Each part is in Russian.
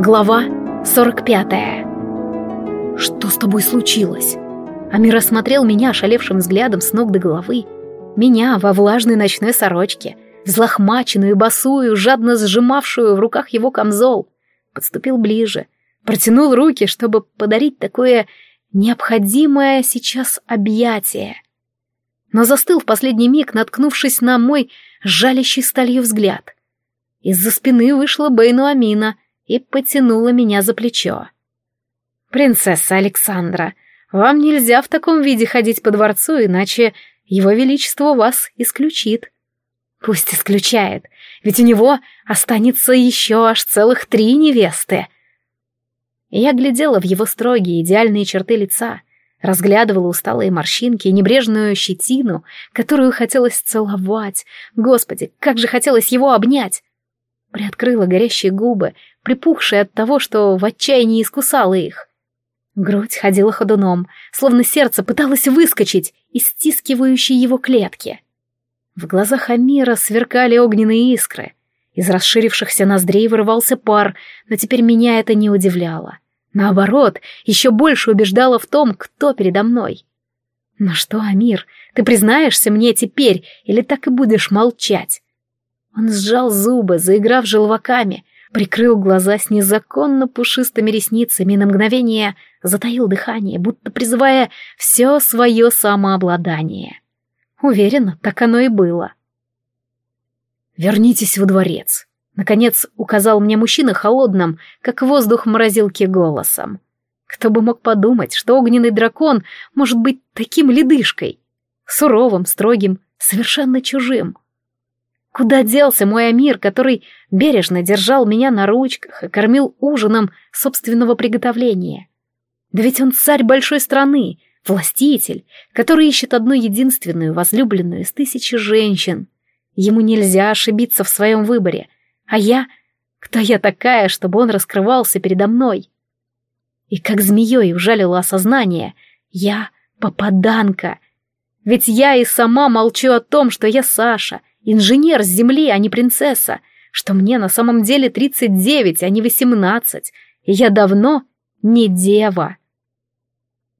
Глава 45 «Что с тобой случилось?» Амир осмотрел меня шалевшим взглядом с ног до головы. Меня во влажной ночной сорочке, взлохмаченную и босую, жадно сжимавшую в руках его камзол. Подступил ближе, протянул руки, чтобы подарить такое необходимое сейчас объятие. Но застыл в последний миг, наткнувшись на мой жалящий сталью взгляд. Из-за спины вышла Бейну Амина — и потянула меня за плечо. «Принцесса Александра, вам нельзя в таком виде ходить по дворцу, иначе его величество вас исключит». «Пусть исключает, ведь у него останется еще аж целых три невесты». Я глядела в его строгие идеальные черты лица, разглядывала усталые морщинки и небрежную щетину, которую хотелось целовать. Господи, как же хотелось его обнять! Приоткрыла горящие губы, припухшие от того, что в отчаянии искусала их. Грудь ходила ходуном, словно сердце пыталось выскочить из стискивающей его клетки. В глазах Амира сверкали огненные искры. Из расширившихся ноздрей вырывался пар, но теперь меня это не удивляло. Наоборот, еще больше убеждало в том, кто передо мной. «Ну что, Амир, ты признаешься мне теперь или так и будешь молчать?» Он сжал зубы, заиграв желваками, прикрыл глаза с незаконно пушистыми ресницами и на мгновение затаил дыхание, будто призывая все свое самообладание. Уверена, так оно и было. «Вернитесь во дворец», — наконец указал мне мужчина холодным, как воздух морозилки голосом. Кто бы мог подумать, что огненный дракон может быть таким ледышкой, суровым, строгим, совершенно чужим. Куда делся мой Амир, который бережно держал меня на ручках и кормил ужином собственного приготовления? Да ведь он царь большой страны, властитель, который ищет одну единственную возлюбленную из тысячи женщин. Ему нельзя ошибиться в своем выборе. А я... Кто я такая, чтобы он раскрывался передо мной? И как змеей ужалило осознание. Я попаданка. Ведь я и сама молчу о том, что я Саша, инженер с земли, а не принцесса, что мне на самом деле 39, а не 18, и я давно не дева.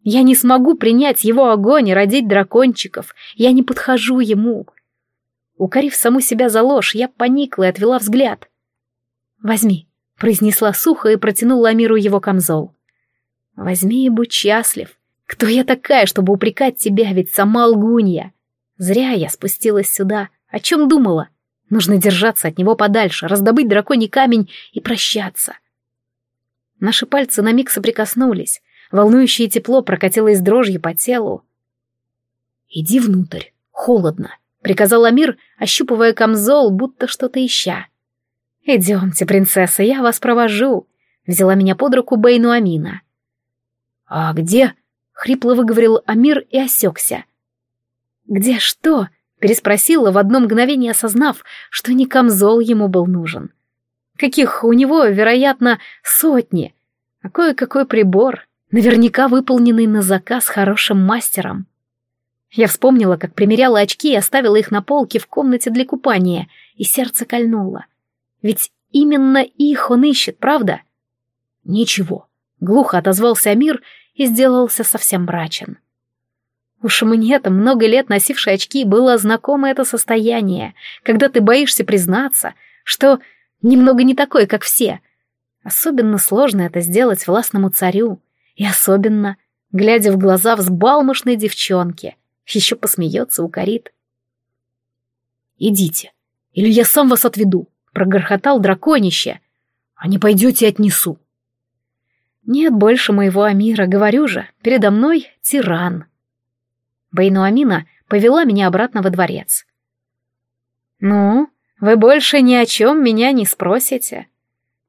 Я не смогу принять его огонь и родить дракончиков, я не подхожу ему. Укорив саму себя за ложь, я поникла и отвела взгляд. «Возьми», — произнесла сухо и протянула Амиру его камзол. «Возьми и будь счастлив. Кто я такая, чтобы упрекать тебя, ведь сама лгунья? Зря я спустилась сюда, о чем думала? Нужно держаться от него подальше, раздобыть драконий камень и прощаться. Наши пальцы на миг соприкоснулись. Волнующее тепло прокатилось дрожью по телу. «Иди внутрь, холодно», — приказал Амир, ощупывая камзол, будто что-то ища. «Идемте, принцесса, я вас провожу», — взяла меня под руку Бейну Амина. «А где?» — хрипло выговорил Амир и осекся. «Где что?» Переспросила в одно мгновение, осознав, что не камзол ему был нужен. Каких у него, вероятно, сотни. А кое-какой прибор, наверняка выполненный на заказ хорошим мастером. Я вспомнила, как примеряла очки и оставила их на полке в комнате для купания, и сердце кольнуло. Ведь именно их он ищет, правда? Ничего. Глухо отозвался Амир и сделался совсем мрачен. Уж мне-то много лет носившей очки было знакомо это состояние, когда ты боишься признаться, что немного не такой, как все. Особенно сложно это сделать властному царю, и особенно, глядя в глаза взбалмошной девчонке, еще посмеется, укорит. «Идите, или я сам вас отведу», — прогорхотал драконище. «А не пойдете, отнесу». «Нет больше моего Амира, говорю же, передо мной тиран». Бейнуамина повела меня обратно во дворец. «Ну, вы больше ни о чем меня не спросите.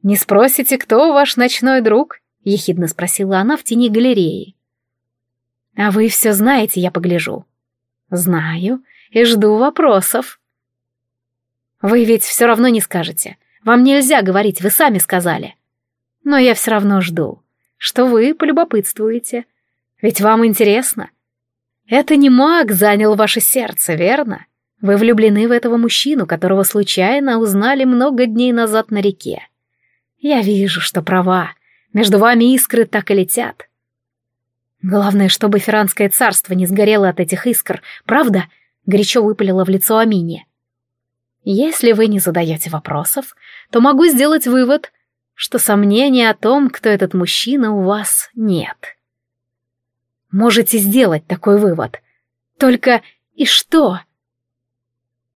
Не спросите, кто ваш ночной друг?» — ехидно спросила она в тени галереи. «А вы все знаете, я погляжу». «Знаю и жду вопросов». «Вы ведь все равно не скажете. Вам нельзя говорить, вы сами сказали. Но я все равно жду, что вы полюбопытствуете. Ведь вам интересно, это не маг занял ваше сердце, верно? Вы влюблены в этого мужчину, которого случайно узнали много дней назад на реке. Я вижу, что права. Между вами искры так и летят. Главное, чтобы Ферранское царство не сгорело от этих искр, правда? Горячо выпалила в лицо Амине. Если вы не задаете вопросов, то могу сделать вывод, что сомнений о том, кто этот мужчина, у вас нет. Можете сделать такой вывод. Только и что?